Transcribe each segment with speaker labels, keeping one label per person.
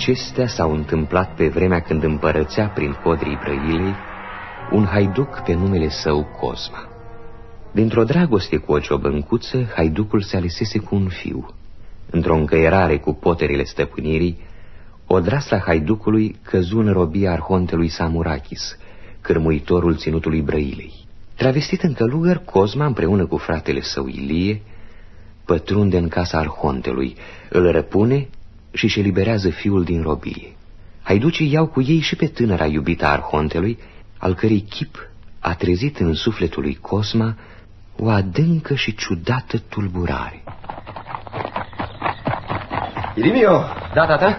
Speaker 1: Toate acestea s-au întâmplat pe vremea când împărățea prin codrii Brăilei un haiduc pe numele său Cosma. Dintr-o dragoste cu o ciobăncuță, haiducul se alesese cu un fiu. Într-o încăierare cu poterile stăpânirii, odrasla haiducului căzu în robia arhontelui Samurakis, cârmuitorul ținutului Brăilei. Travestit în călugăr, Cosma, împreună cu fratele său Ilie, pătrunde în casa arhontelui, îl răpune și își eliberează fiul din robie. Haiducii iau cu ei și pe tânăra iubita arhontelui, al cărei chip a trezit în sufletul lui Cosma o adâncă și ciudată tulburare.
Speaker 2: Irimio!
Speaker 3: Da, tata?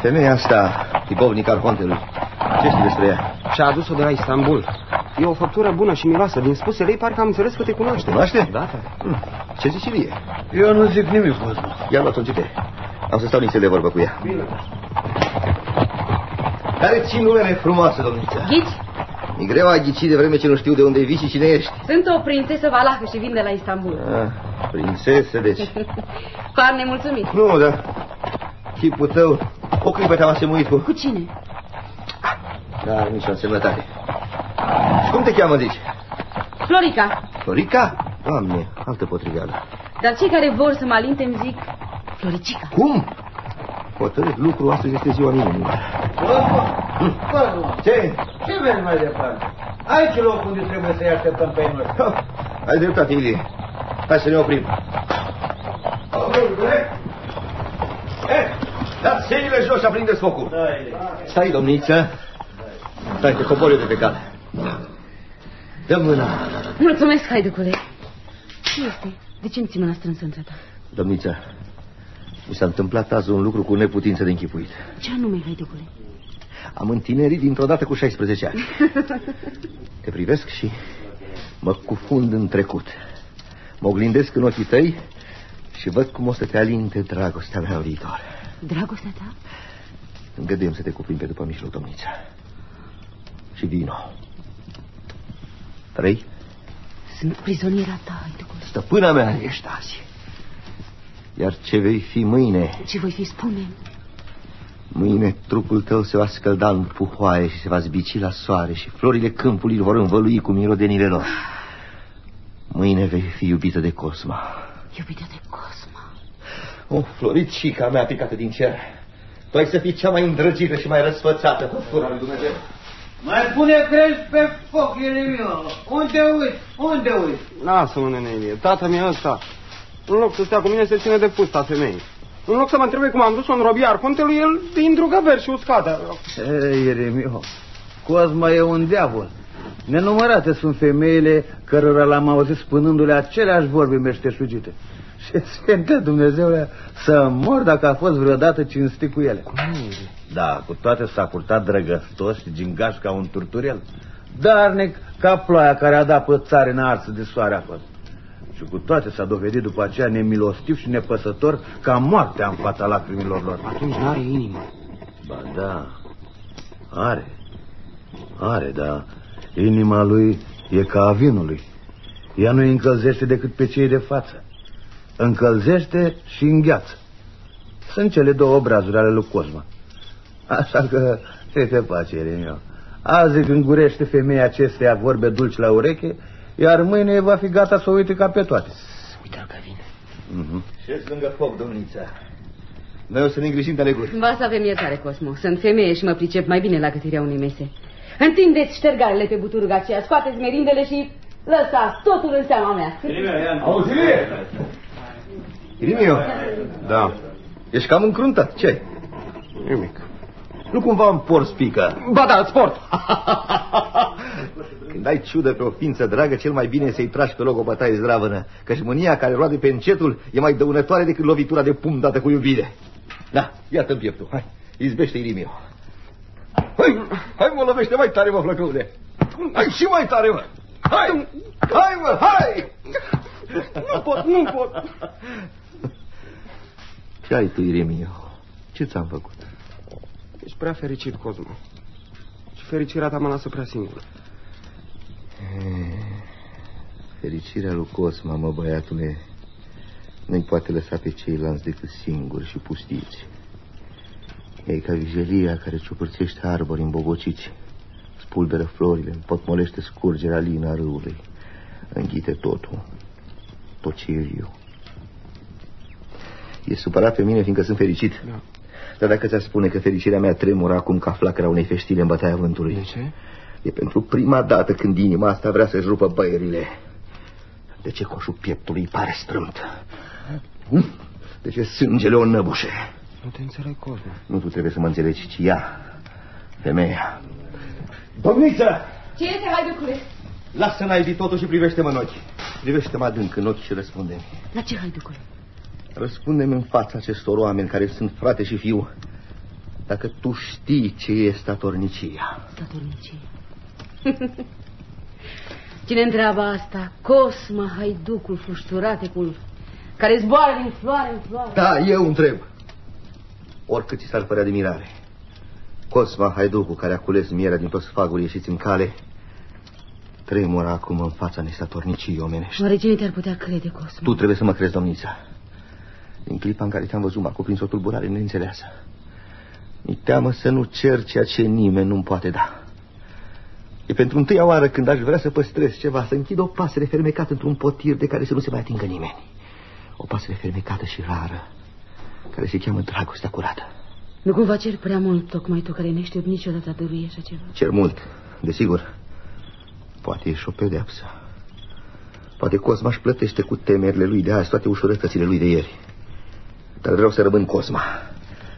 Speaker 2: Femeia asta, tibovnic arhontelui, ce știi despre ea?
Speaker 3: Și-a adus-o de la Istanbul. E o făptură bună și miroasă. Din spusele ei, parcă am înțeles că te cunoaște.
Speaker 2: Cunoaște?
Speaker 3: Da, tata.
Speaker 2: Hm. Ce zici Ilie?
Speaker 4: Eu nu zic nimic, Cosmo.
Speaker 2: Ia luat-o încete. Am să stau niște de vorbă cu ea.
Speaker 4: Bine.
Speaker 2: Care țin numele frumoasă, domnița?
Speaker 5: Ghici?
Speaker 2: E greu a ghici de vreme ce nu știu de unde vii și cine ești.
Speaker 5: Sunt o prințesă valahă și vin de la Istanbul.
Speaker 2: Ah, prințesă, deci.
Speaker 5: Par nemulțumit.
Speaker 2: Nu, da. Chipul tău, o clipă te-am asemuit cu...
Speaker 5: Cu cine?
Speaker 2: Da, nicio însemnătate. Și cum te cheamă, zici?
Speaker 5: Florica.
Speaker 2: Florica? Doamne, altă potriveală.
Speaker 5: Dar cei care vor să mă alinte îmi zic Floricica.
Speaker 2: Cum? Hotărât lucru, astăzi este ziua minimă.
Speaker 4: Cosmo, Cosmo,
Speaker 2: Ce?
Speaker 4: ce vezi mai departe? Aici e locul unde trebuie să-i așteptăm pe noi.
Speaker 2: Ha, Ai dreptate, Ilie. Hai să ne oprim. Eh, dați senile jos și aprindeți focul.
Speaker 4: Da, Ilie.
Speaker 2: Stai, domniță. Stai, te cobori eu de pe cale. Dă mâna.
Speaker 5: Mulțumesc, haiducule. Ce este? De ce îmi ții mâna strânsă între ta?
Speaker 2: Domniță, mi s-a întâmplat azi un lucru cu neputință de închipuit.
Speaker 5: Ce anume, haiducule?
Speaker 2: Am întinerit dintr-o dată cu 16 ani. Te privesc și mă cufund în trecut. Mă oglindesc în ochii tăi și văd cum o să te alinte dragostea mea viitoare.
Speaker 5: Dragostea ta?
Speaker 2: Îngăduiem să te cuprind pe după mijloc, domniță. Și vino. Trei?
Speaker 5: Sunt prizoniera ta, haiducule.
Speaker 2: Stăpâna mea ești azi. Iar ce vei fi mâine?
Speaker 5: Ce voi fi, spune
Speaker 2: Mâine trupul tău se va scălda în puhoaie și se va zbici la soare și florile câmpului îl vor învălui cu mirodenile lor. Mâine vei fi iubită de Cosma.
Speaker 5: Iubită de Cosma.
Speaker 2: O, floricica mea picată din cer. Tu ai să fii cea mai îndrăgită și mai răsfățată făptura lui Dumnezeu.
Speaker 4: Mai pune crezi pe foc, Ieremio. Unde uiți? Unde uiți?
Speaker 3: Lasă-mă, nene Ilie. Tata mi ăsta. În loc să stea cu mine, se ține de pusta femeii. În loc să mă întrebe cum am dus-o în robia arhontelui, el din drugăver și uscată.
Speaker 4: Ei, Ieremio, Cosma e un diavol. Nenumărate sunt femeile cărora l-am auzit spunându-le aceleași vorbe meșteșugite. Și Sfinte Dumnezeule să mor dacă a fost vreodată cinstit cu ele. Da, cu toate s-a curtat drăgăstos și gingaș ca un turturel. Darnic ca ploaia care a dat pe țară arsă de soare a fost. Și cu toate s-a dovedit după aceea nemilostiv și nepăsător ca moartea în fața lacrimilor lor.
Speaker 3: Atunci nu are inimă.
Speaker 4: Ba da, are. Are, da. Inima lui e ca a vinului. Ea nu îi încălzește decât pe cei de față. Încălzește și îngheață. Sunt cele două obrazuri ale lui Cosma. Așa că ce te face, Ieremia? Azi când gurește femeia acesteia vorbe dulci la ureche, iar mâine va fi gata să o uite ca pe toate.
Speaker 3: Uite-l că vine.
Speaker 4: Mm-hmm.
Speaker 2: Și lângă foc, domnița. Noi o să ne îngrijim de aleguri.
Speaker 5: Vă să avem iertare, Cosmo. Sunt femeie și mă pricep mai bine la gătirea unei mese. Întindeți ștergarele pe buturuga aceea, scoateți merindele și lăsați totul în seama mea.
Speaker 2: Auzi? Irimio,
Speaker 3: Da,
Speaker 2: ești cam încruntat. ce
Speaker 3: nimic.
Speaker 2: Nu cumva îmi por spică.
Speaker 3: Ba da, sport.
Speaker 2: Când ai ciudă pe o ființă dragă, cel mai bine e să-i tragi pe loc o bătaie zdravănă, căci mânia care roade pe încetul e mai dăunătoare decât lovitura de pumn dată cu iubire. Da, iată-mi pieptul, hai, izbește Irimio. Hai, hai mă, lovește mai tare, mă, flăcăune. Hai și mai tare, mă. Hai, hai, mă, hai.
Speaker 3: Nu pot, nu pot.
Speaker 2: Ce ai tu, Irimio? Ce ți-am făcut?
Speaker 3: Ești prea fericit, Cosmo. Și fericirea ta mă lasă prea singur.
Speaker 2: Fericirea lui Cosma, mă, băiatule, nu-i poate lăsa pe ceilalți decât singuri și pustiți. E ca vijelia care ciupărțește arbori îmbogociți, spulberă florile, împotmolește scurgerea lină a râului, înghite totul, tot ce e viu. E supărat pe mine fiindcă sunt fericit.
Speaker 3: Da.
Speaker 2: Dar dacă ți-ar spune că fericirea mea tremură acum ca flacăra unei feștile în bătaia vântului.
Speaker 3: De ce?
Speaker 2: E pentru prima dată când inima asta vrea să-și rupă băierile. De ce coșul pieptului pare strâmt? Hm? De ce sângele o năbușe?
Speaker 3: Nu te înțeleg, Cosmo.
Speaker 2: Nu tu trebuie să mă înțelegi, ci ea, femeia. Domniță!
Speaker 5: Ce este, haiducule?
Speaker 2: Lasă naibii totul și privește-mă în ochi. Privește-mă adânc în ochi și răspunde -mi.
Speaker 5: La ce, haiducule?
Speaker 2: Răspunde-mi în fața acestor oameni care sunt frate și fiu. Dacă tu știi ce e statornicia.
Speaker 5: Statornicie. Cine întreabă asta? Cosma, haiducul, flușturatecul, care zboară din floare în floare.
Speaker 2: Da, eu întreb. Oricât ți s-ar părea de mirare. Cosma Haiducu, care a cules mierea din toți fagurii ieșiți în cale, tremură acum în fața nesatornicii omenești.
Speaker 5: Oare cine te-ar putea crede, Cosma?
Speaker 2: Tu trebuie să mă crezi, domnița. Din clipa în care te-am văzut, m-a cuprins o tulburare neînțeleasă. Mi teamă să nu cer ceea ce nimeni nu-mi poate da. E pentru întâia oară când aș vrea să păstrez ceva, să închid o pasăre fermecată într-un potir de care să nu se mai atingă nimeni. O pasăre fermecată și rară, care se cheamă dragostea curată.
Speaker 5: Nu cumva cer prea mult, tocmai tu care n-ești niciodată a dărui așa ceva.
Speaker 2: Cer mult, desigur. Poate e și o pedeapsă. Poate Cosma își plătește cu temerile lui de azi toate ușurătățile lui de ieri. Dar vreau să rămân Cosma.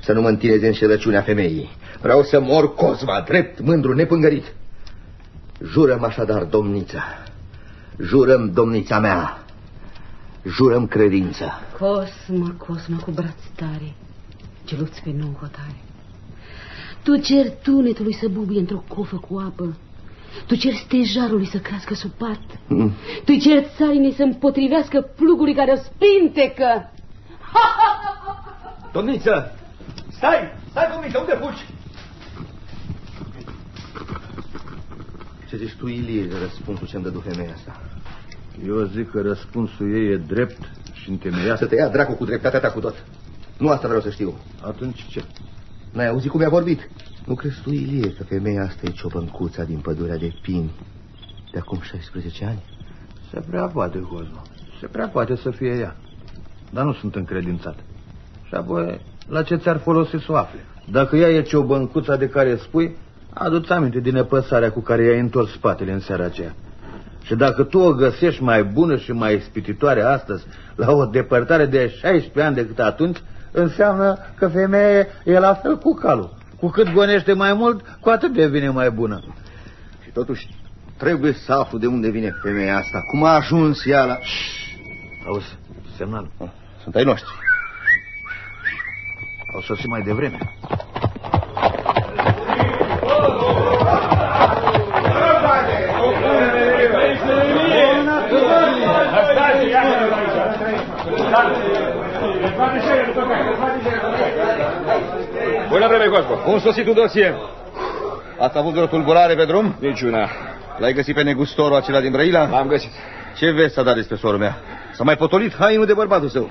Speaker 2: Să nu mă întineze înșelăciunea femeii. Vreau să mor Cosma, drept, mândru, nepângărit. Jurăm așadar, domnița. Jurăm, domnița mea. Jurăm credință.
Speaker 5: Cosma, Cosma, cu braț tare, ce lupți pe nou hotare. Tu cer tunetului să bubuie într-o cofă cu apă. Tu cer stejarului să crească sub pat.
Speaker 2: Mm.
Speaker 5: Tu cer țarinii să împotrivească plugului care o spintecă.
Speaker 2: Domniță! Stai! Stai, domniță, unde fugi? Ce zici tu, Ilie, de răspunsul ce-mi dădu femeia asta?
Speaker 4: Eu zic că răspunsul ei e drept și întemeiat.
Speaker 2: Să te ia dracu cu dreptatea ta cu tot. Nu asta vreau să știu.
Speaker 4: Atunci ce?
Speaker 2: N-ai auzit cum i-a vorbit? Nu crezi tu, Ilie, că femeia asta e ciobăncuța din pădurea de pini de acum 16 ani?
Speaker 4: Se prea poate, Cosmo. Se prea poate să fie ea. Dar nu sunt încredințat. Și apoi, la ce ți-ar folosi să o afle? Dacă ea e ciobăncuța de care spui, adu-ți aminte din nepăsarea cu care i-ai întors spatele în seara aceea. Și dacă tu o găsești mai bună și mai ispititoare astăzi, la o depărtare de 16 ani decât atunci, înseamnă că femeia e la fel cu calul. Cu cât gonește mai mult, cu atât devine mai bună.
Speaker 2: Și totuși trebuie să aflu de unde vine femeia asta. Cum a ajuns ea la...
Speaker 4: Auzi, semnal.
Speaker 2: Sunt ai noștri.
Speaker 4: Au sosit mai devreme.
Speaker 6: Bună vreme, Cosmo.
Speaker 2: Cum sosit un dosie? Ați avut vreo tulburare pe drum?
Speaker 6: Niciuna.
Speaker 2: L-ai găsit pe negustorul acela din Brăila?
Speaker 6: L-am găsit.
Speaker 2: Ce vezi să dat despre sorul mea? S-a mai potolit hainul de bărbatul său.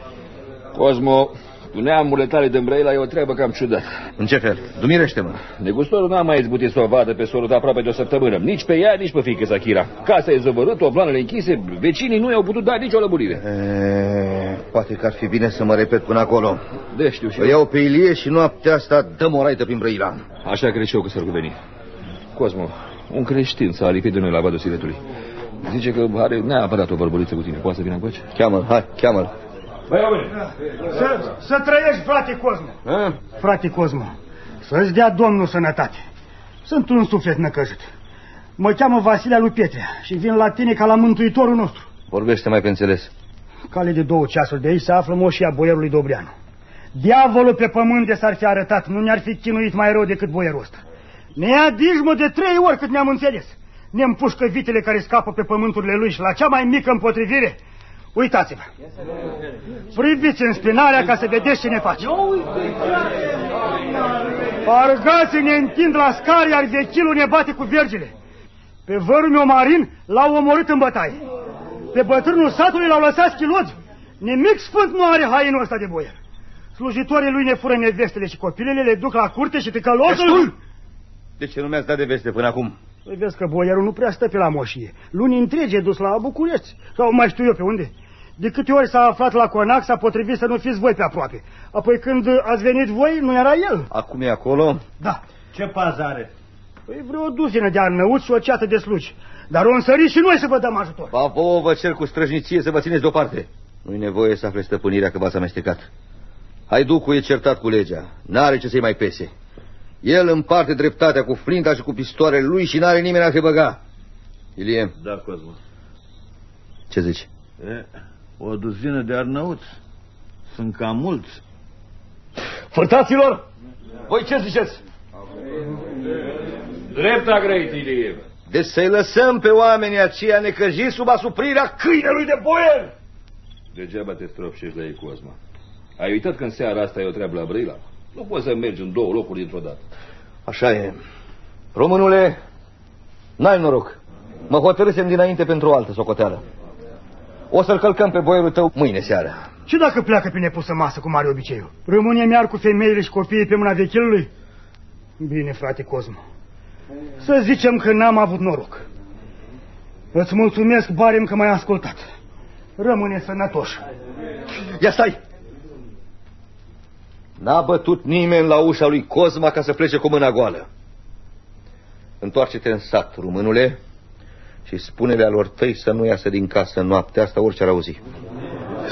Speaker 6: Cosmo, cu neamurile tale de Îmbrăila e o treabă cam ciudată.
Speaker 2: În ce fel? Dumirește-mă.
Speaker 6: Negustorul n-a mai izbutit să o vadă pe sorul de aproape de o săptămână. Nici pe ea, nici pe fiică Zakira. Casa e zăvărâtă, obloanele închise, vecinii nu i-au putut da nicio lămurire.
Speaker 2: E, poate că ar fi bine să mă repet până acolo.
Speaker 6: De știu și
Speaker 2: Îl iau pe Ilie și noaptea asta dăm o raită prin Brăila.
Speaker 6: Așa cred și eu că s-ar cuveni. Cosmo, un creștin s-a lipit de noi la vadul siretului. Zice că are neapărat o vorbăliță cu tine. Poate să vină încoace?
Speaker 2: Cheamă-l, hai, cheamă-l.
Speaker 7: Să, să trăiești, frate Cosmo.
Speaker 6: A?
Speaker 7: Frate Cosmo, să-ți dea Domnul sănătate. Sunt un suflet năcăjit. Mă cheamă Vasilea lui Pietrea și vin la tine ca la mântuitorul nostru.
Speaker 2: Vorbește mai pe înțeles.
Speaker 7: Cale de două ceasuri de aici se află moșia boierului Dobreanu. Diavolul pe pământ de s-ar fi arătat, nu ne-ar fi chinuit mai rău decât boierul ăsta. Ne ia dijmă de trei ori cât ne-am înțeles. Ne împușcă vitele care scapă pe pământurile lui și la cea mai mică împotrivire, uitați-vă. Priviți în spinarea ca să vedeți ce ne face. Argații ne întind la scar, iar vechilul ne bate cu vergile. Pe vărul meu marin l-au omorât în bătaie. Pe bătrânul satului l-au lăsat schilod. Nimic sfânt nu are hainul ăsta de boier. Slujitorii lui ne fură nevestele și copilele, le duc la curte și ticălosul...
Speaker 2: Destul! De ce nu mi-ați dat de veste până acum?
Speaker 7: Păi vezi că boierul nu prea stă pe la moșie. Luni întregi e dus la București. Sau mai știu eu pe unde. De câte ori s-a aflat la Conac, s-a potrivit să nu fiți voi pe aproape. Apoi când ați venit voi, nu era el.
Speaker 2: Acum e acolo?
Speaker 7: Da.
Speaker 4: Ce pază are?
Speaker 7: Păi vreo duzină de arnăuți și o ceată de slugi. Dar o însări și noi să vă dăm ajutor.
Speaker 2: Ba vouă vă cer cu străjnicie să vă țineți deoparte. Nu-i nevoie să afle stăpânirea că v-ați amestecat. Haiducul e certat cu legea. N-are ce să-i mai pese. El împarte dreptatea cu flinta și cu pistoarele lui și n-are nimeni a se băga. Ilie,
Speaker 4: Da, Cosmo.
Speaker 2: ce zici?
Speaker 4: E, o duzină de arnăuți. Sunt cam mulți.
Speaker 2: Fărtaților! Voi ce ziceți?
Speaker 6: Drept a grăit, Ilie.
Speaker 2: Deci să-i lăsăm pe oamenii aceia necăjiți sub asuprirea câinelui de boier!
Speaker 6: Degeaba te stropșești la ei, Cosma. Ai uitat că în seara asta e o treabă la Brăila? Nu poți să mergi în două locuri dintr-o dată.
Speaker 2: Așa e. Românule, n-ai noroc. Mă hotărâsem dinainte pentru o altă socoteală. O să-l călcăm pe boierul tău mâine seara.
Speaker 7: Și dacă pleacă pe nepusă masă, cum are obiceiul? Rămâne miar cu femeile și copiii pe mâna vechilului? Bine, frate Cosmo. Să zicem că n-am avut noroc. Îți mulțumesc, Barem, că m-ai ascultat. Rămâne sănătoș.
Speaker 2: Ia stai! N-a bătut nimeni la ușa lui Cosma ca să plece cu mâna goală. Întoarce-te în sat, românule, și spune-le alor tăi să nu iasă din casă noaptea asta orice ar auzi.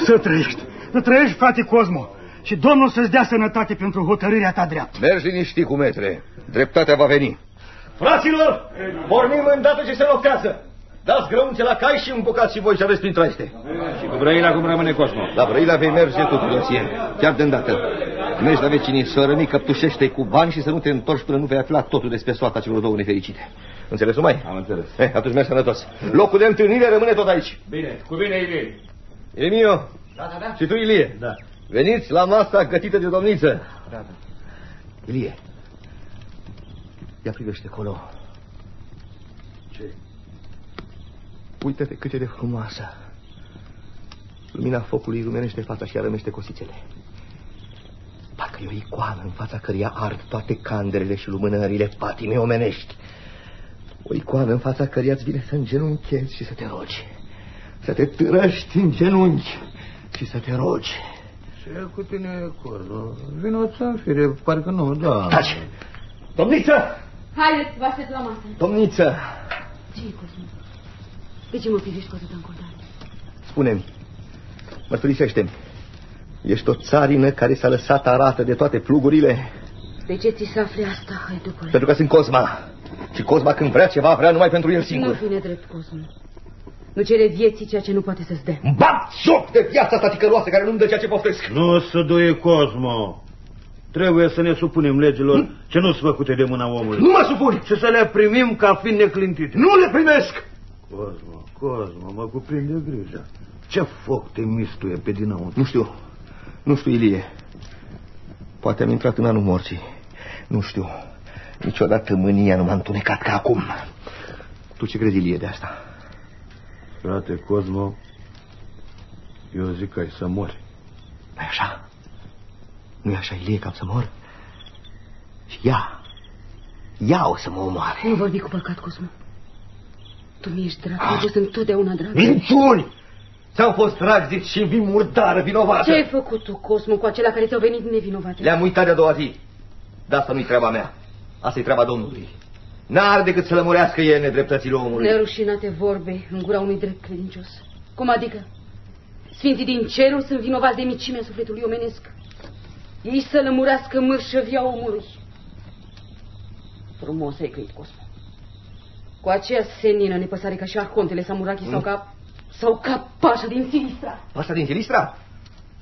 Speaker 7: Să trăiești, să trăiești, frate Cosmo. Și Domnul să-ți dea sănătate pentru hotărârea ta dreaptă.
Speaker 2: Mergi liniștit cu metre. Dreptatea va veni. Fraților, pornim îndată ce se noptează. Dați grăunțe la cai și împucați și voi și aveți prin traiste.
Speaker 6: Și cu Brăila cum rămâne Cosmo?
Speaker 2: La Brăila vei merge tu, Tudoție, chiar de îndată. Mergi la vecinii sărănii, căptușește cu bani și să nu te întorci până nu vei afla totul despre soarta celor două nefericite. Înțeles, mai?
Speaker 6: Am înțeles.
Speaker 2: Eh, atunci mergi sănătos. Locul de întâlnire rămâne tot aici.
Speaker 6: Bine, cu bine, Ilie.
Speaker 2: Emio, da, da, da. și tu, Ilie.
Speaker 4: Da.
Speaker 2: Veniți la masa gătită de domniță.
Speaker 4: Da, da.
Speaker 2: Ilie, ia privește acolo.
Speaker 4: Ce?
Speaker 2: Uită-te cât e de frumoasă. Lumina focului lumenește fața și arămește cosițele. Parcă e o icoană în fața căreia ard toate candelele și lumânările patimei omenești. O icoană în fața căreia îți vine să îngenunchezi și să te rogi. Să te târăști în genunchi și să te rogi.
Speaker 4: Ce cu tine, Cosmo? Vino în fire, parcă nu, da.
Speaker 2: Taci! Domniță!
Speaker 5: Haideți, vă aștept la masă.
Speaker 2: Domniță!
Speaker 5: ce e, Cosmo? De ce mă privești cu atâta încordare?
Speaker 2: Spune-mi, mărturisește-mi, ești o țarină care s-a lăsat arată de toate plugurile?
Speaker 5: De ce ți se afle asta, haiducule?
Speaker 2: Pentru că sunt Cosma. Și Cosma când vrea ceva, vrea numai pentru el
Speaker 5: Nu
Speaker 2: singur.
Speaker 5: fi nedrept, Cosmo. Nu cere vieții ceea ce nu poate să-ți dea.
Speaker 2: Îmi Bat joc de viața asta ticăloasă care nu-mi dă ceea ce poftesc.
Speaker 4: Nu să duie Cosmo. Trebuie să ne supunem legilor ce nu sunt făcute de mâna omului.
Speaker 2: Nu mă supun!
Speaker 4: Și să le primim ca fiind neclintite.
Speaker 2: Nu le primesc!
Speaker 4: Cosmo, Cosmo, mă cuprinde grija. Ce foc te mistuie pe dinăuntru?
Speaker 2: Nu știu. Nu știu, Ilie. Poate am intrat în anul morții. Nu știu. Niciodată mânia nu m-a întunecat ca acum. Tu ce crezi, Ilie, de asta?
Speaker 4: Frate Cosmo, eu zic că ai să mori.
Speaker 2: nu așa? nu e așa, Ilie, că am să mor? Și ea, ea o să mă omoare.
Speaker 5: Nu vorbi cu păcat, Cosmo. Tu mi ești drag, ai fost întotdeauna drag.
Speaker 2: Minciuni! Ți-au fost drag, zici, și vin murdară, vinovată.
Speaker 5: Ce ai făcut tu, Cosmo, cu acelea care ți-au venit nevinovate?
Speaker 2: Le-am uitat de-a doua zi. Dar asta nu-i treaba mea. Asta e treaba Domnului. N-are decât să lămurească el nedreptățile omului.
Speaker 5: Nerușinate vorbe în gura unui drept credincios. Cum adică? Sfinții din cerul sunt vinovați de micimea sufletului omenesc. Ei să lămurească mărșăvia omului. Frumos ai căit, Cosmo. Cu aceea senină nepăsare ca și arhontele Samurachi sau ca... sau ca pașa din Silistra.
Speaker 2: Asta din Silistra?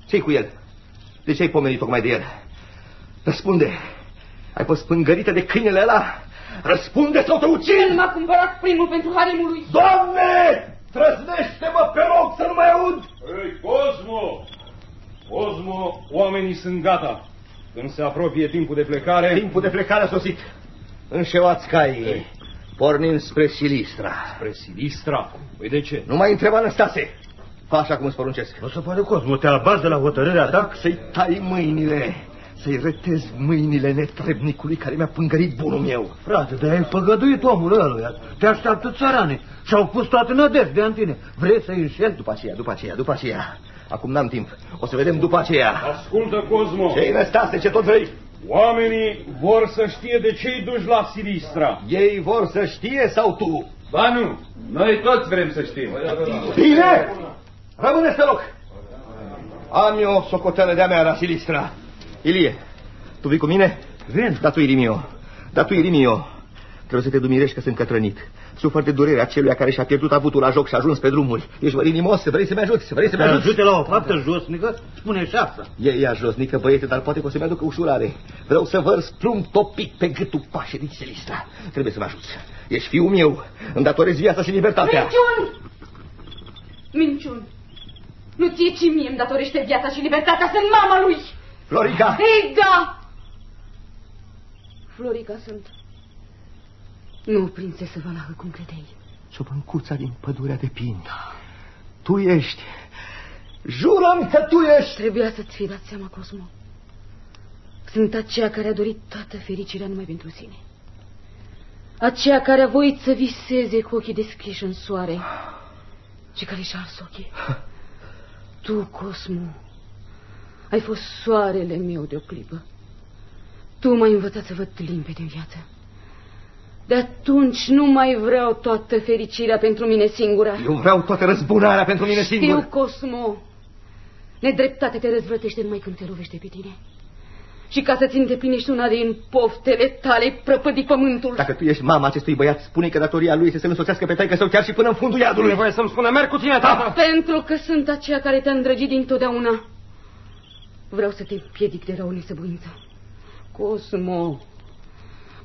Speaker 2: Ce-i cu el? De ce ai pomenit tocmai de el? Răspunde. Ai fost spângărită de câinele ăla? Răspunde sau te
Speaker 5: El
Speaker 2: ucid!
Speaker 5: m-a cumpărat primul pentru haremul lui.
Speaker 2: Doamne! Trăznește-mă pe loc să nu mai aud!
Speaker 3: Ei, Cosmo! Cosmo, oamenii sunt gata. Când se apropie timpul de plecare...
Speaker 2: Timpul de plecare a sosit. Înșevați caii. Pornim spre Silistra.
Speaker 3: Spre Silistra. Păi de ce?
Speaker 2: Nu mai întreba Năstase. Fă așa cum îți poruncesc.
Speaker 4: Nu se poate, Cosmo, te abazi de la hotărârea ta?
Speaker 2: Să-i tai mâinile, să-i retezi mâinile netrebnicului care mi-a pângărit bunul meu.
Speaker 4: Frate, dar ai păgăduit omul ăluia. Te așteaptă țărane și au pus toate nădejdea în tine. Vrei să-i înșeli?
Speaker 2: După aceea, după aceea, după aceea. Acum n-am timp. O să vedem după aceea.
Speaker 8: Ascultă, Cosmo.
Speaker 2: Ce-i năstase, ce tot vrei?
Speaker 8: Oamenii vor să știe de ce-i duci la Silistra.
Speaker 2: Ei vor să știe sau tu?
Speaker 6: Ba nu, noi toți vrem să știm.
Speaker 2: Bine! Rămâneți pe loc! Am eu o socoteală de-a mea la Silistra. Ilie, tu vii cu mine?
Speaker 4: Vin.
Speaker 2: Da tu, Irimio. Da tu, Irimio. Trebuie să te dumirești că sunt cătrănit. Sufăr de durerea celuia care și-a pierdut avutul la joc și a ajuns pe drumuri. Ești mărinimos, vrei să-mi ajuți, vrei să-mi
Speaker 4: Te
Speaker 2: ajuți?
Speaker 4: ajute la o faptă josnică? Spune și asta.
Speaker 2: E ea josnică, băiete, dar poate că o să-mi aducă ușurare. Vreau să vărs plumb topit pe gâtul pașe din Silistra. Trebuie să mă ajuți. Ești fiul meu. Îmi datorezi viața și libertatea.
Speaker 5: Minciuni! Minciuni! Nu ție, ci mie îmi datorește viața și libertatea. Sunt mama lui!
Speaker 2: Florica!
Speaker 5: Ei, da! Florica sunt. Nu prințesă valahă, cum credeai.
Speaker 2: Ciobâncuța din pădurea de pin. Tu ești. Jurăm că tu ești.
Speaker 5: Trebuia să-ți fi dat seama, Cosmo. Sunt aceea care a dorit toată fericirea numai pentru sine. Aceea care a voit să viseze cu ochii deschiși în soare și care și-a ars ochii. Tu, Cosmo, ai fost soarele meu de o clipă. Tu m-ai învățat să văd limpede în viață. De atunci nu mai vreau toată fericirea pentru mine singură.
Speaker 2: Eu vreau toată răzbunarea pentru mine
Speaker 5: Știu,
Speaker 2: singur.
Speaker 5: Cosmo. Nedreptate te răzvrătește numai când te lovește pe tine. Și ca să-ți îndeplinești una din poftele tale, prăpădi pământul.
Speaker 2: Dacă tu ești mama acestui băiat, spune că datoria lui este să-l însoțească pe taică său chiar și până în fundul
Speaker 3: Nu
Speaker 2: iadului.
Speaker 3: e voie să-mi spună, merg cu tine, tată.
Speaker 5: Pentru că sunt aceea care te-a îndrăgit dintotdeauna. Vreau să te împiedic de rău nesăbuință. Cosmo,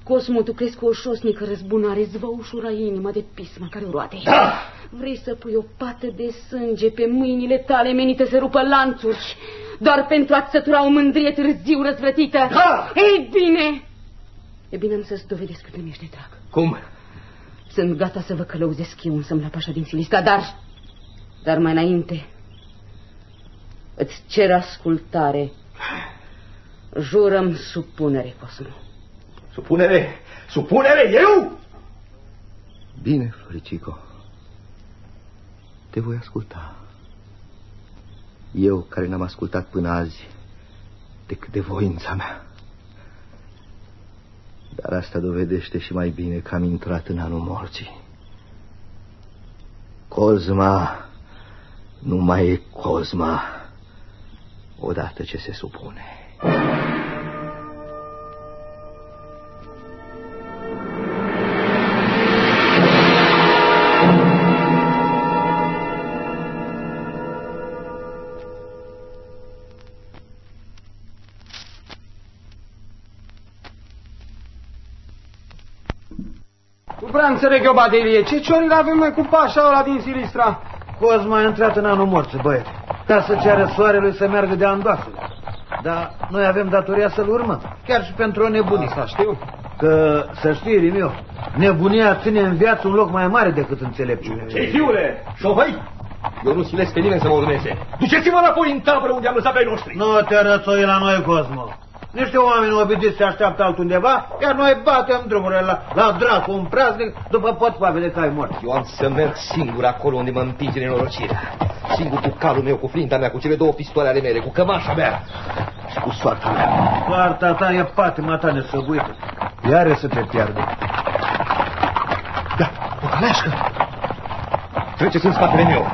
Speaker 5: Cosmo, tu crezi că o șosnică răzbunare îți va ușura inima de pisma care o roade.
Speaker 2: Da!
Speaker 5: Vrei să pui o pată de sânge pe mâinile tale menite să rupă lanțuri, doar pentru a-ți sătura o mândrie târziu răzvrătită?
Speaker 2: Da!
Speaker 5: Ei bine! E bine am să-ți dovedesc cât îmi ești de drag.
Speaker 2: Cum?
Speaker 5: Sunt gata să vă călăuzesc eu însă la pașa din Silista, dar... Dar mai înainte... Îți cer ascultare. Jurăm supunere, Cosmo.
Speaker 2: Supunere! Supunere eu? Bine, Floricico. Te voi asculta. Eu care n-am ascultat până azi decât de voința mea. Dar asta dovedește și mai bine că am intrat în anul morții. Cozma nu mai e Cozma odată ce se supune.
Speaker 3: Înțeleg eu, Badelie. Ce ciorire avem noi cu pașa ăla din Silistra?
Speaker 4: Cosma a intrat în anul morții, băiete. Ca să ceară soarelui să meargă de andoasele. Dar noi avem datoria să-l urmăm, chiar și pentru o nebunie.
Speaker 3: Asta știu.
Speaker 4: Că, să știi, Rimiu, nebunia ține în viață un loc mai mare decât înțelepciunea.
Speaker 2: Ce fiule, șovăi, eu nu silesc pe nimeni să mă urmeze. Duceți-vă înapoi în tabără unde am lăsat pe ai noștri.
Speaker 4: Nu te rățoi la noi, Cosmo. Niște oameni obidiți se așteaptă altundeva, iar noi batem drumurile la, la dracu, un praznic, după pot de cai morți.
Speaker 2: Eu am să merg singur acolo unde mă împinge nenorocirea. Singur cu calul meu, cu flinta mea, cu cele două pistoale ale mele, cu cămașa mea și cu soarta mea.
Speaker 4: Soarta ta e patima ta nesăbuită. Iară să te pierde.
Speaker 2: Da, o caleașcă. Treceți în spatele meu.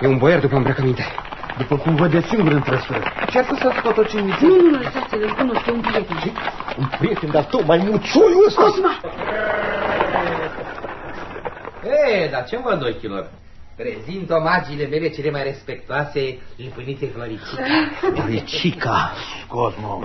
Speaker 3: E un boier după îmbrăcăminte.
Speaker 4: După cum văd de singur în trăsură. Ce ar fi să scotocim nici?
Speaker 5: Nu, nu, nu, lăsați-l, îl cunosc, e un prieten.
Speaker 2: Un prieten, dar tu, mai muciuiul ăsta.
Speaker 5: Cosma!
Speaker 9: E, dar ce văd ochilor? Prezint omagiile mele cele mai respectoase jupâniței Floricica.
Speaker 2: Floricica.
Speaker 4: Cosmo.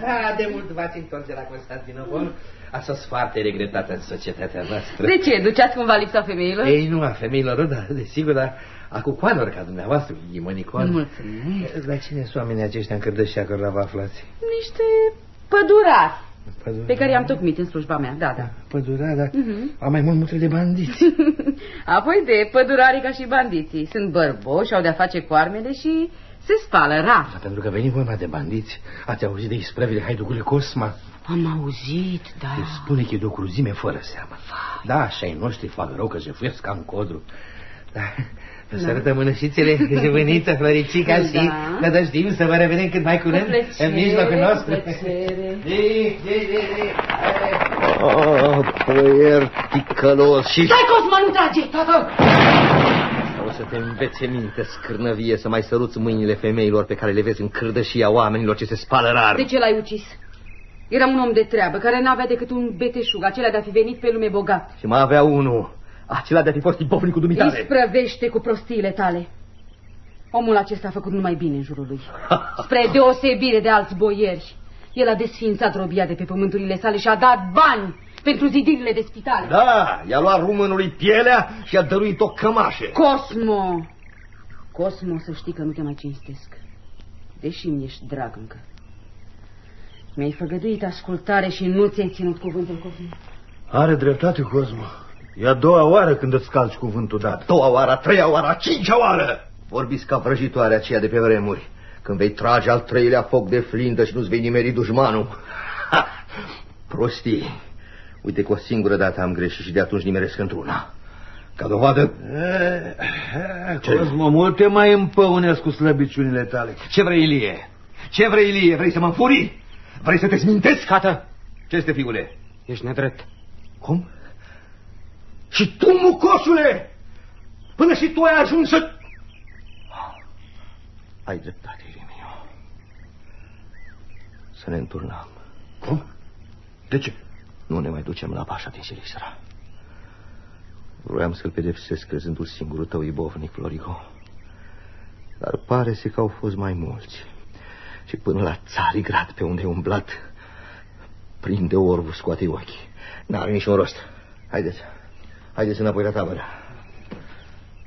Speaker 9: Da, de mult v-ați întors de la Constantinopol. A fost foarte regretată în societatea noastră.
Speaker 5: De ce? Duceați cumva lipsa femeilor?
Speaker 9: Ei, nu a femeilor, dar desigur, dar a cucoanelor ca dumneavoastră, ghimonicon.
Speaker 5: Mulțumesc.
Speaker 9: Dar cine sunt oamenii aceștia în cărdășii acolo vă aflați?
Speaker 5: Niște pădurari. Pădura... Pe care i-am tocmit în slujba mea, da, da.
Speaker 2: Pădura, dar uh-huh. am mai mult multe de bandiți.
Speaker 5: Apoi de pădurare ca și bandiții. Sunt bărboși, au de-a face cu armele și se spală rar.
Speaker 2: Da, pentru că venim vorba de bandiți, ați auzit de isprăvile haiducului Cosma?
Speaker 5: Am auzit, da.
Speaker 2: Se spune că e de o cruzime fără seamă. Vai. Da, așa ai noștri fac rău că jefuiesc ca în codru. Da, da. Să arătăm mânășițele, jevânită, floricica da. și că dă știm să vă revenim cât mai curând în mijlocul nostru. Oh, păier ticălos și...
Speaker 5: Stai, Cosma, nu trage! Tată!
Speaker 2: O să te învețe minte scârnăvie să mai săruți mâinile femeilor pe care le vezi în cârdășia oamenilor ce se spală rar.
Speaker 5: De ce l-ai ucis? Era un om de treabă care n-avea decât un beteșug, acela de a fi venit pe lume bogat.
Speaker 2: Și mai avea unul, acela de a fi fost cu dumitare.
Speaker 5: Îi sprăvește cu prostiile tale. Omul acesta a făcut numai bine în jurul lui. Spre deosebire de alți boieri. El a desfințat robia de pe pământurile sale și a dat bani pentru zidirile de spitale.
Speaker 2: Da, i-a luat rumânului pielea și a dăruit o cămașă.
Speaker 5: Cosmo! Cosmo, să știi că nu te mai cinstesc. Deși mi ești drag încă. Mi-ai făgăduit ascultare și nu ți-ai ținut cuvântul, Cosmo.
Speaker 4: Are dreptate, Cosmo. E a doua oară când îți calci cuvântul dat.
Speaker 2: A doua oară, a treia oară, a cincea oară. Vorbiți ca vrăjitoarea aceea de pe vremuri. Când vei trage al treilea foc de flindă și nu-ți vei nimeri dușmanul. Ha! Prostii. Uite că o singură dată am greșit și de atunci nimeresc într-una. Ca dovadă...
Speaker 4: Ce? Cosmo, multe mai împăunesc cu slăbiciunile tale.
Speaker 2: Ce vrei, Ilie? Ce vrei, Ilie? Vrei să mă înfuri? Vrei să te smintesc, Cată? Ce este, fiule?
Speaker 3: Ești nedrept.
Speaker 2: Cum? Și tu, mucosule! Până și tu ai ajuns să... Ai dreptate, Irimio. Să ne înturnăm.
Speaker 4: Cum? De ce?
Speaker 2: Nu ne mai ducem la pașa din Silistra. Vroiam să-l pedepsesc crezându-l singurul tău ibovnic, Florico. Dar pare să că au fost mai mulți. Și până la Țarigrad, pe unde e umblat, prinde orvul, scoate ochii. N-are niciun rost. Haideți, haideți înapoi la tabără.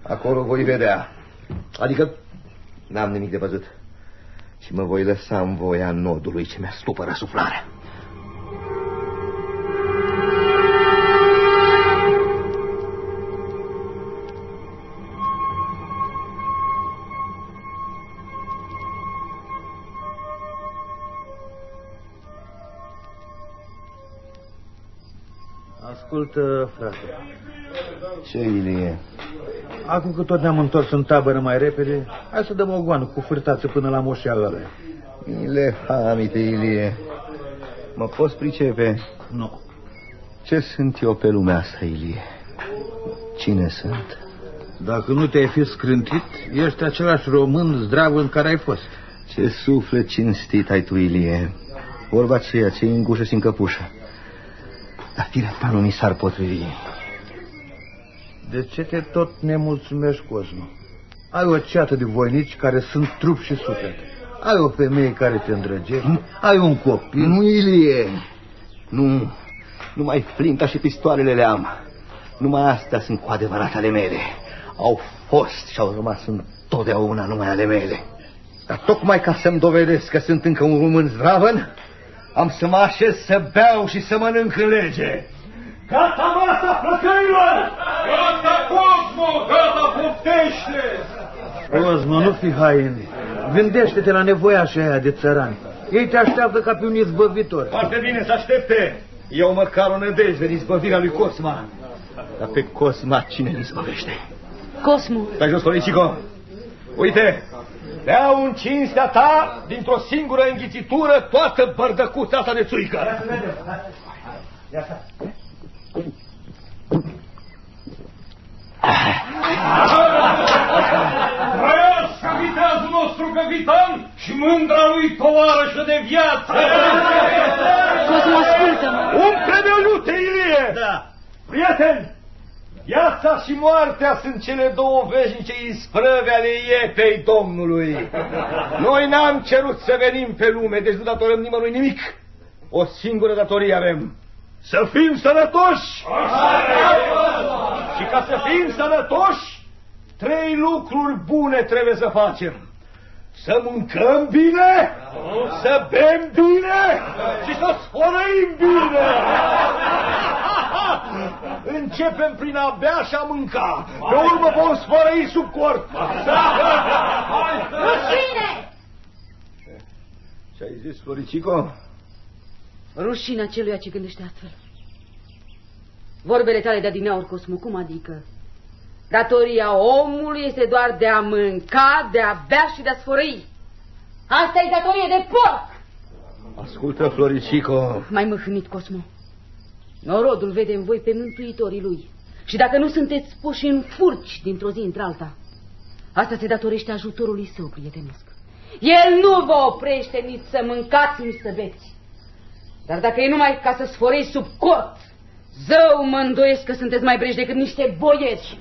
Speaker 2: Acolo voi vedea. Adică n-am nimic de văzut. Și mă voi lăsa în voia nodului ce mi-a stupără suflarea.
Speaker 4: Ascultă, frate.
Speaker 2: Ce, Ilie?
Speaker 4: Acum că tot ne-am întors în tabără mai repede, hai să dăm o goană cu fârtață până la moșeală.
Speaker 2: Ile, hamite, Ilie. Mă poți pricepe?
Speaker 4: Nu.
Speaker 2: Ce sunt eu pe lumea asta, Ilie? Cine sunt?
Speaker 4: Dacă nu te-ai fi scrântit, ești același român zdrav în care ai fost.
Speaker 2: Ce suflet cinstit ai tu, Ilie. Vorba aceea, ce în gușă și în căpușă. Dar firea ta nu mi s-ar potrivi.
Speaker 4: De ce te tot nemulțumești, Cosmo? Ai o ceată de voinici care sunt trup și suflet. Ai o femeie care te îndrăgește, ai un copil.
Speaker 2: Nu, Ilie, nu, numai flinta și pistoarele le am. Numai astea sunt cu adevărat ale mele. Au fost și au rămas întotdeauna numai ale mele. Dar tocmai ca să-mi dovedesc că sunt încă un român zdravăn, am să mă așez să beau și să mănânc în lege. Gata masa, flăcăilor!
Speaker 8: Gata, Cosmo! Gata, poftește!
Speaker 4: Cosmo, nu fi hain. Gândește-te la nevoiașa aia de țărani. Ei te așteaptă ca pe un izbăvitor.
Speaker 2: Foarte bine să aștepte. Eu măcar o nădejde în izbăvirea lui Cosma. Dar pe Cosma cine îl izbăvește?
Speaker 5: Cosmo.
Speaker 2: Stai jos, Floricico. Uite, beau în cinstea ta, dintr-o singură înghițitură, toată bărdăcuța asta de țuică. Ia să.
Speaker 8: Trăiască viteazul nostru capitan și mândra lui tovarășă de viață!
Speaker 5: Cosmo, ascultă-mă!
Speaker 2: Umple-mi o iute, Ilie!
Speaker 4: Da.
Speaker 2: Prieteni, viața și moartea sunt cele două veșnice isprăve ale iepei Domnului. Noi n-am cerut să venim pe lume, deci nu datorăm nimănui nimic. O singură datorie avem. Să fim sănătoși! Și ca să fim sănătoși, trei lucruri bune trebuie să facem. Să mâncăm bine, să bem bine și să sfărăim bine. Începem prin a bea și a mânca. Pe urmă vom sfărăi sub corp.
Speaker 5: Rușine!
Speaker 2: Ce ai zis, Floricico?
Speaker 5: Rușina celuia ce gândește astfel. Vorbele tale de adineauri, Cosmo, cum adică? Datoria omului este doar de a mânca, de a bea și de a sfărăi. Asta e datorie de porc!
Speaker 2: Ascultă, Floricico.
Speaker 5: Mai mâhnit, Cosmo. Norodul vede în voi pe mântuitorii lui. Și dacă nu sunteți puși în furci dintr-o zi într-alta, asta se datorește ajutorului său prietenesc. El nu vă oprește nici să mâncați, nici să beți. Dar dacă e numai ca să sforei sub cort, zău mă îndoiesc că sunteți mai breși decât niște boieri.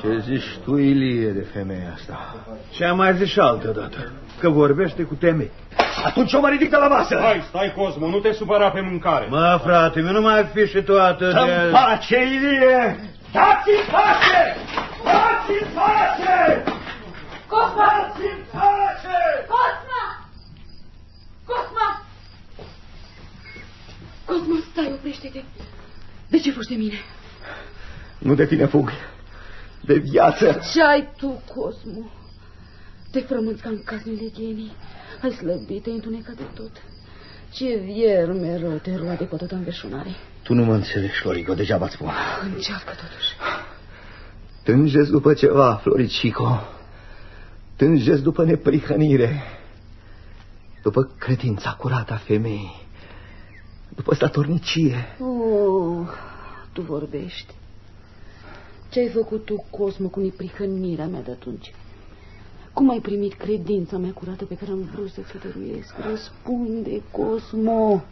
Speaker 2: Ce zici tu, Ilie, de femeia asta?
Speaker 4: Ce am mai zis și altă dată, că vorbește cu temei.
Speaker 2: Atunci o mă ridic de la masă.
Speaker 8: Hai, stai, Cosmo, nu te supăra pe mâncare.
Speaker 4: Mă, frate, nu mai fi și tu atât
Speaker 2: Să-mi
Speaker 4: de...
Speaker 2: pace, Ilie! Dați-mi pace! Dați-mi pace!
Speaker 5: Cosma!
Speaker 2: Dați-mi pace!
Speaker 5: Cosma! Cosma! Cosma, stai, oprește-te. De ce fugi de mine?
Speaker 2: Nu de tine fug, de viață.
Speaker 5: Ce ai tu, Cosmo? Te frămânți ca în casnele ghenii. Ai slăbit, ai întunecat de tot. Ce vierme rău te roade cu atâta înverșunare.
Speaker 2: Tu nu mă înțelegi, Florico, degeaba îți spun.
Speaker 5: Încearcă totuși.
Speaker 2: Tânjesc după ceva, Floricico. Tânjesc după neprihănire. După credința curată a femeii. După statornicie.
Speaker 5: Oh, tu vorbești. Ce ai făcut tu, Cosmo, cu neprihănirea mea de atunci? Cum ai primit credința mea curată pe care am vrut să-ți o dăruiesc? Răspunde, Cosmo.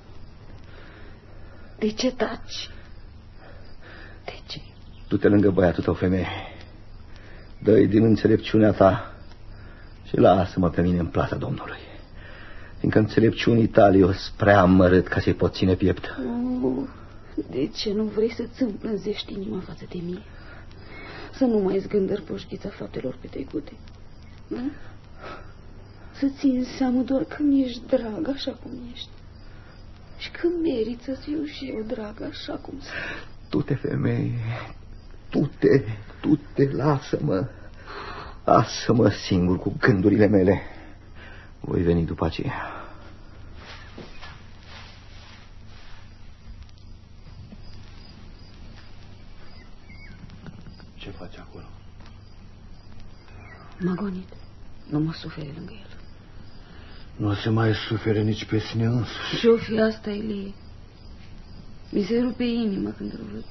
Speaker 5: De ce taci? De ce?
Speaker 2: Du-te lângă băiatul tău, femeie. Dă-i din înțelepciunea ta și lasă-mă pe mine în plata Domnului. Fiindcă înțelepciunii tale eu spre amărât ca să-i pot ține piept.
Speaker 5: Oh, de ce nu vrei să-ți împlânzești inima față de mine? Să nu mai zgândări poșghița faptelor petrecute. Da? Să ții în seamă doar când ești drag așa cum ești. Și că meriți să fiu și eu drag așa cum sunt.
Speaker 2: Tu-te, femeie, tu-te, tu-te, lasă-mă. Lasă-mă singur cu gândurile mele. Voi veni după aceea.
Speaker 4: Ce faci acolo?
Speaker 5: M-a gonit. Nu mă suferi lângă el.
Speaker 4: Nu se mai sufere nici pe sine însuși.
Speaker 5: Și o fi asta, Elie. Mi se rupe inima când îl văd.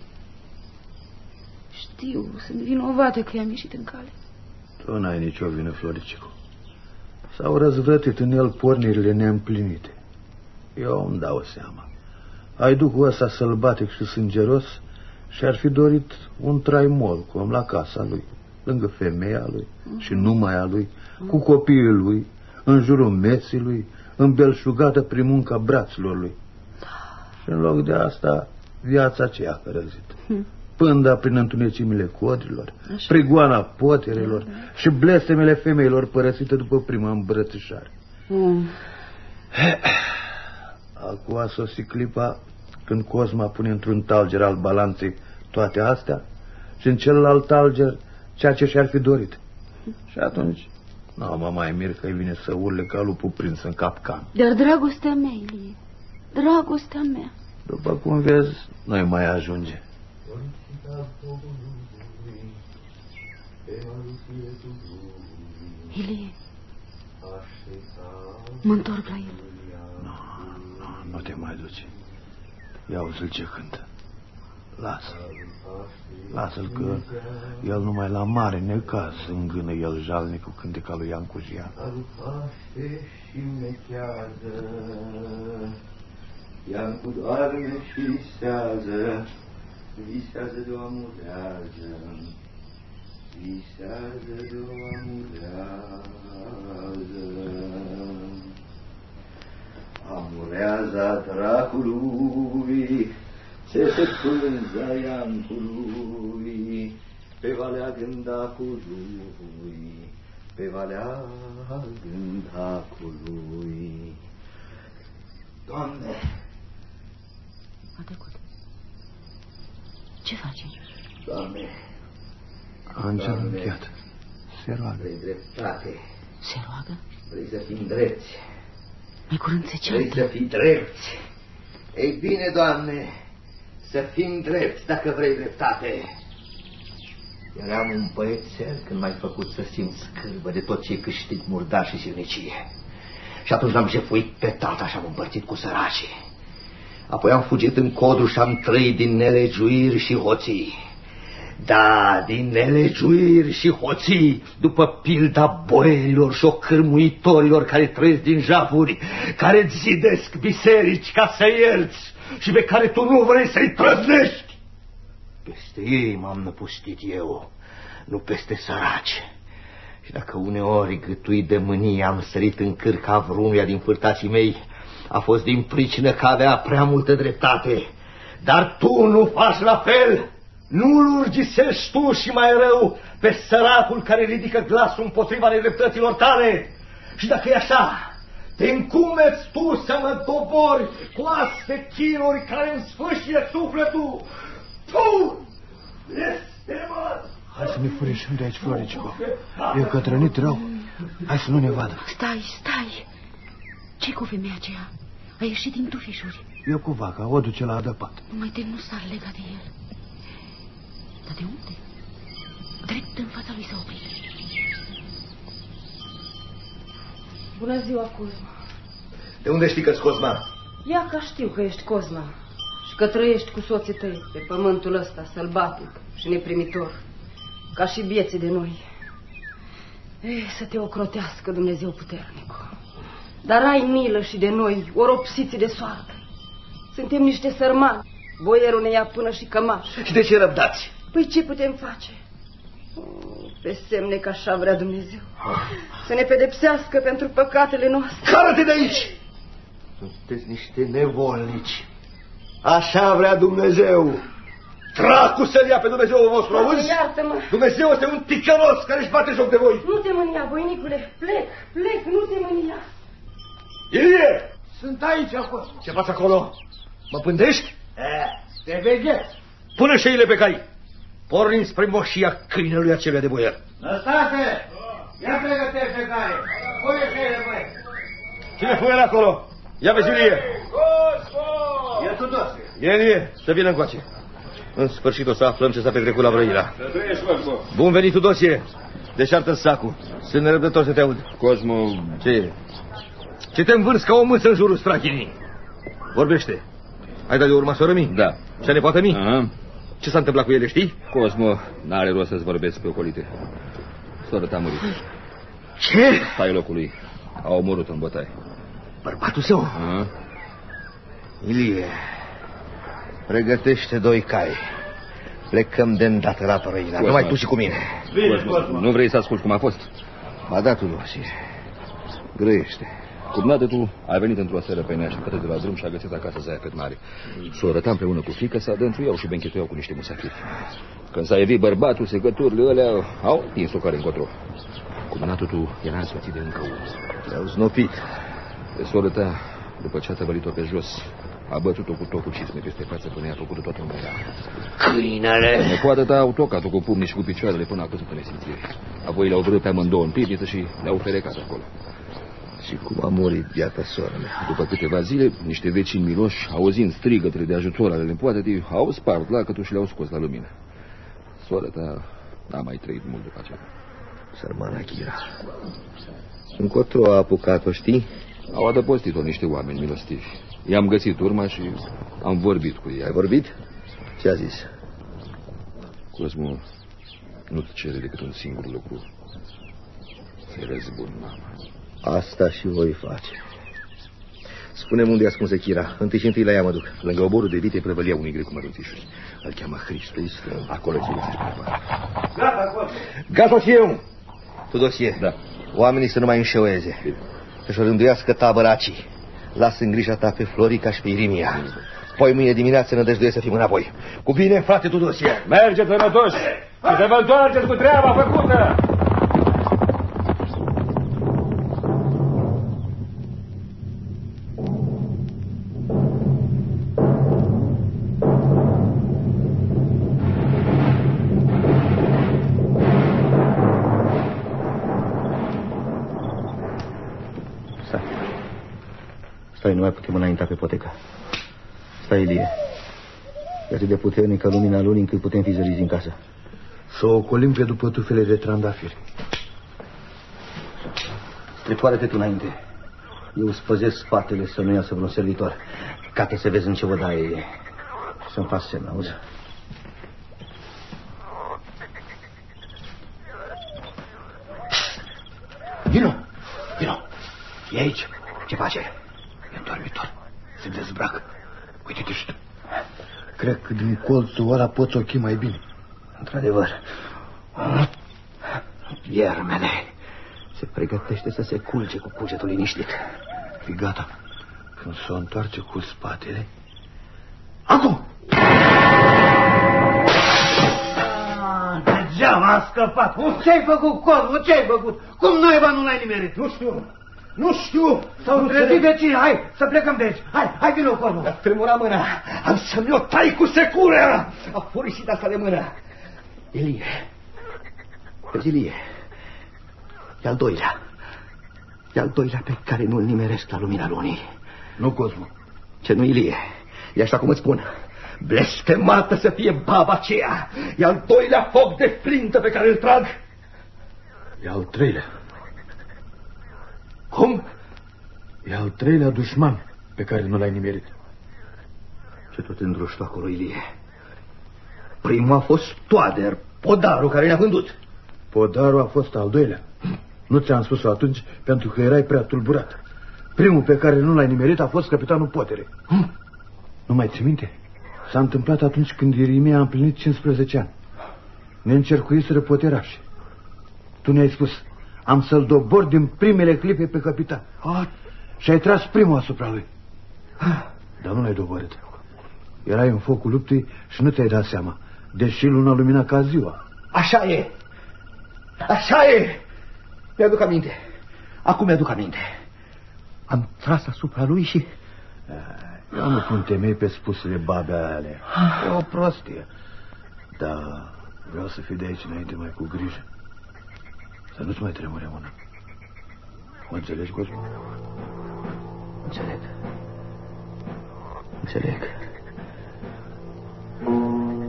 Speaker 5: Știu, sunt vinovată că i-am ieșit în cale.
Speaker 4: Tu n-ai nicio vină, Floricicu. S-au răzvrătit în el pornirile neîmplinite. Eu îmi dau seama. Ai ducul ăsta sălbatic și sângeros și ar fi dorit un trai molcom la casa lui, lângă femeia lui și numai a lui, cu copiii lui, în jurul meții lui, îmbelșugată prin munca braților lui. Și în loc de asta, viața aceea cărăzit. Pânda prin întunecimile codrilor,
Speaker 5: Așa.
Speaker 4: prigoana poterelor și blestemele femeilor părăsite după prima îmbrățișare.
Speaker 5: Mm.
Speaker 4: Acum a sosit clipa când Cosma pune într-un talger al balanței toate astea și în celălalt talger ceea ce și-ar fi dorit. Și atunci, nu mă mai mir că îi vine să urle ca lupul prins în capcan.
Speaker 5: Dar dragostea mea, Elie, dragostea mea.
Speaker 4: După cum vezi, nu mai ajunge.
Speaker 5: Elie, mă întorc la el.
Speaker 4: Nu, nu, nu te mai duci. Ia uzi ce cântă. Lasă-l. Lasă-l că el numai la mare necaz îngână el jalnicul cântica lui Iancu Jian.
Speaker 2: Alpaște și mechează, Iancu doarme și visează, visează de o amurează, visează de o amurează. Amureaza dracului, ce se pânza Iancului, pe valea gândacului, pe valea gândacului. Doamne!
Speaker 5: A trecut. Ce face?
Speaker 2: Doamne!
Speaker 4: A îngenunchiat. Se roagă.
Speaker 2: Vrei dreptate,
Speaker 5: Se roagă?
Speaker 2: vrei să fim drepți,
Speaker 5: Mai curând se
Speaker 2: vrei
Speaker 5: ceartă.
Speaker 2: să fii drepți. Ei bine, Doamne, să fim drepți dacă vrei dreptate. Eram un băiețel când m-ai făcut să simt scârbă de tot ce câștig murdar și silnicie. Și atunci l-am jefuit pe tata și am împărțit cu săracii. Apoi am fugit în codru și am trăit din nelegiuiri și hoții. Da, din nelegiuiri și hoții, după pilda boierilor și ocârmuitorilor care trăiesc din javuri, care zidesc biserici ca să ierți și pe care tu nu vrei să-i trăznești. Peste ei m-am năpustit eu, nu peste săraci. Și dacă uneori gâtuit de mânie am sărit în cârca vreunuia din fârtații mei, a fost din pricină că avea prea multă dreptate. Dar tu nu faci la fel. Nu-l urgisești tu și mai rău pe săracul care ridică glasul împotriva nedreptăților tale. Și dacă e așa, te încumeți tu să mă dobori cu aste chinuri care îmi sfâșie sufletul. Tu, blestemat!
Speaker 4: Hai să ne furișăm de aici, Floricico. E cătrănit rău. Hai să nu ne vadă.
Speaker 5: Stai, stai. ce cu femeia aceea? A ieșit din tufișuri.
Speaker 4: Eu cu vaca, o duce la adăpat.
Speaker 5: Numai de nu s-ar lega de el. Dar de unde? Drept în fața lui s-a oprit.
Speaker 10: Bună ziua, Cosma.
Speaker 2: De unde știi că-ți Cosma?
Speaker 10: Ia că știu că ești Cosma și că trăiești cu soții tăi pe pământul ăsta sălbatic și neprimitor, ca și bieții de noi. Ei, să te ocrotească Dumnezeu puternic. Dar ai milă și de noi, oropsiți de soartă. Suntem niște sărmani. Boierul ne ia până și cămaș.
Speaker 2: Și de ce răbdați?
Speaker 10: Păi ce putem face? Oh, Pe semne că așa vrea Dumnezeu. Să ne pedepsească pentru păcatele noastre.
Speaker 2: Cară-te de aici! Sunteți niște nevolnici. Așa vrea Dumnezeu. Dracu să-l ia pe Dumnezeu vostru, auzi?
Speaker 10: Iartă-mă!
Speaker 2: Dumnezeu este un ticăros care își bate joc de voi.
Speaker 10: Nu te mânia, voinicule! Plec, plec, nu te mânia!
Speaker 2: Ilie!
Speaker 4: Sunt aici, acolo.
Speaker 2: Ce faci acolo? Mă pândești?
Speaker 4: Te vegheți.
Speaker 2: Pune șeile pe cai. Pornim spre moșia câinelui acelea de boier.
Speaker 4: Lăsate! Ia pregătește care. Pune șeile, băi.
Speaker 2: Cine fune acolo? Ia vezi, Ilie.
Speaker 4: E Tudosie.
Speaker 2: E, Ilie, să vină încoace. În sfârșit o să aflăm ce s-a petrecut la Brăila.
Speaker 6: Să trăiești, Cosmo.
Speaker 2: Bun venit, Tudosie. Deșartă sacul. Sunt nerăbdător să te aud.
Speaker 6: Cosmo,
Speaker 2: Ce e? Ce te învârți ca o mâță în jurul strachinii? Vorbește. Ai dat de urma soră mi?
Speaker 6: da.
Speaker 2: Și a nepoată mi?
Speaker 6: Aha.
Speaker 2: Ce s-a întâmplat cu ele, știi?
Speaker 6: Cosmo, n-are rost să-ți vorbesc pe ocolite. Sora ta a murit.
Speaker 2: Ce?
Speaker 6: Stai locului. A omorât în bătaie.
Speaker 2: Bărbatul său?
Speaker 6: Aha.
Speaker 2: Ilie, pregătește doi cai. Plecăm de îndată la Brăila.
Speaker 6: Cosma.
Speaker 2: Numai tu și cu mine.
Speaker 6: Cosmo, nu vrei să asculti cum a fost?
Speaker 2: Ba da, Tudosie. Grăiește.
Speaker 6: Cumnată tu a venit într-o seară pe neașteptată de la drum și a găsit acasă zaia pe mare. Sora ta împreună cu fica s-a dănțuiau și benchetuiau cu niște musafiri. Când s-a evit bărbatul, secăturile alea au tins-o care încotro. Cumnatul tu era însoțit de încă unul.
Speaker 2: Le-au znopit.
Speaker 6: Pe soră ta, după ce a tăvălit-o pe jos, a bătut-o cu tocul cisme peste față până i-a făcut toată umbrea.
Speaker 2: Câinele!
Speaker 6: Nepoată ta au tocat-o cu pumnii și cu picioarele până a căzut în nesimțire. Apoi le-au vrut pe amândouă în pivniță și le-au ferecat acolo.
Speaker 2: Și cum a murit biata sora mea?
Speaker 6: După câteva zile, niște vecini miloși, auzind strigătele de ajutor ale nepoatei, au spart lacătul și le-au scos la lumină. Sora ta n-a mai trăit mult după aceea.
Speaker 2: Sărmana Chira. Încotro a apucat-o, știi?
Speaker 6: Au adăpostit-o niște oameni milostivi. I-am găsit urma și am vorbit cu ei.
Speaker 2: Ai vorbit? Ce a zis?
Speaker 6: Cosmo, nu-ți cere decât un singur lucru. Să-i răzbun mama.
Speaker 2: Asta și voi face. Spune-mi unde e ascunsă Chira. Întâi și întâi la ea mă duc. Lângă oborul de vite prăvălia unui grec cu mărunțișuri. Îl cheamă Hristos. Acolo ce găsești pe
Speaker 4: Gata, acolo.
Speaker 2: Gata și eu. Tudosie.
Speaker 6: Da.
Speaker 2: Oamenii să nu mai înșeueze. Să-și rânduiască tabăracii. Lasă în grija ta pe Florica și pe Irimia. Poi mâine dimineață ne dăjduie să fim înapoi. Cu bine, frate Tudosie.
Speaker 6: Merge, tănătoși!
Speaker 8: Și să vă întoarceți cu treaba făcută!
Speaker 2: Nu mai putem înainta pe poteca. Stai, Ilie. E atât de puternică lumina lunii încât putem fi zăriți în casă.
Speaker 4: Să o ocolim pe după tufele de trandafiri.
Speaker 2: Strecoară-te tu înainte. Eu spăzesc spatele să nu iasă vreun servitor. Cate să vezi în ce vă dai să-mi faci semn, auzi? Vino! Vino! E aici. Ce face? E în dormitor. Se dezbracă. Uite-te și tu.
Speaker 4: Cred că din colțul ăla poți ochi mai bine.
Speaker 2: Într-adevăr. Iermele. Se pregătește să se culce cu cugetul liniștit.
Speaker 4: Fi gata. Când se o întoarce cu spatele...
Speaker 2: Acum!
Speaker 4: Degeaba a scăpat. Ce-ai făcut, Cosmo? Ce-ai făcut? Cum naiba nu l-ai nimerit?
Speaker 2: Nu știu. Nu știu.
Speaker 4: S-au trezit vecinii. Hai, să plecăm de aici. Hai, hai, vină, Cosmo.
Speaker 2: Mi-a tremura mâna. Am să-mi o tai cu secură. A furisit asta de mână. Elie. Vezi, Elie. E al doilea. E al doilea pe care nu-l nimeresc la lumina lunii.
Speaker 4: Nu, Cosmo.
Speaker 2: Ce nu, Ilie? E așa cum îți spun. Blestemată să fie baba aceea. E al doilea foc de flintă pe care îl trag.
Speaker 4: E al treilea.
Speaker 2: Cum?
Speaker 4: E al treilea dușman pe care nu l-ai nimerit.
Speaker 2: Ce tot îndruști acolo, Ilie? Primul a fost Toader, podarul care ne-a vândut.
Speaker 4: Podarul a fost al doilea. Nu ți-am spus-o atunci pentru că erai prea tulburat. Primul pe care nu l-ai nimerit a fost capitanul Potere.
Speaker 2: Hm?
Speaker 4: Nu mai ți minte? S-a întâmplat atunci când Irimia a împlinit 15 ani. Ne încercuiseră poterași. Tu ne-ai spus, am să-l dobor din primele clipe pe capitan.
Speaker 2: Ah,
Speaker 4: Și ai tras primul asupra lui. Dar nu l-ai doborât. Erai în focul luptei și nu ți-ai dat seama, deși luna lumina ca ziua.
Speaker 2: Așa e. Așa e. Mi-aduc aminte. Acum mi-aduc aminte. Am tras asupra lui și...
Speaker 4: Eu nu pun temei pe spusele babe ale. E o prostie. Dar vreau să fiu de aici înainte mai cu grijă. Să nu-ți mai tremure mâna. Mă înțelegi, Cosmo?
Speaker 2: Înțeleg. Înțeleg.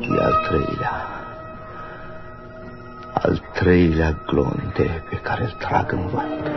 Speaker 2: E al treilea. Al treilea glonte pe care îl trag în vânt.